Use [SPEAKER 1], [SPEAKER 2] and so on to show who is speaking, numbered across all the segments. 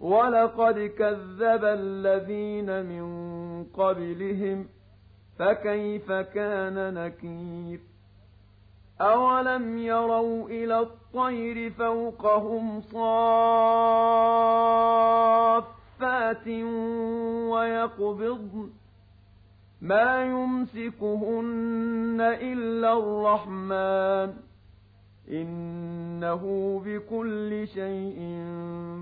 [SPEAKER 1] وَلَقَدْ كَذَّبَ الَّذِينَ مِن قَبْلِهِمْ فَكَيْفَ كَانَ نَكِيرِ أَوَلَمْ يَرَوْا إِلَى الطَّيْرِ فَوْقَهُمْ صَافَّاتٍ وَيَقْبِضْنَ مَا يُمْسِكُهُنَّ إِلَّا الرَّحْمَٰنُ ۚ إِنَّهُ بِكُلِّ شَيْءٍ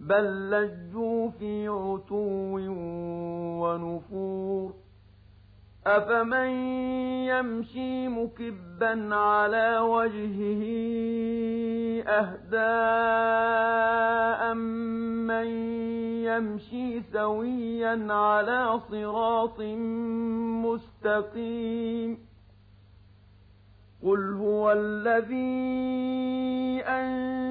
[SPEAKER 1] بل لجوا في عتو ونفور. أفمن يمشي مكبا على وجهه أهداء من يمشي سويا على صراط مستقيم. قل هو الذي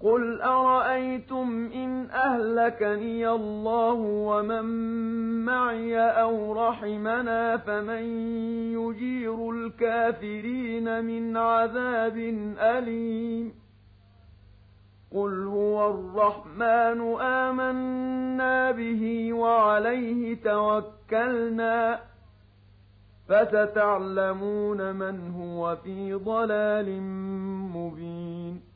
[SPEAKER 1] قل أرأيتم إن أهلكني الله ومن معي أو رحمنا فمن يجير الكافرين من عذاب أليم قل هو الرحمن آمنا به وعليه توكلنا فستعلمون من هو في ضلال مبين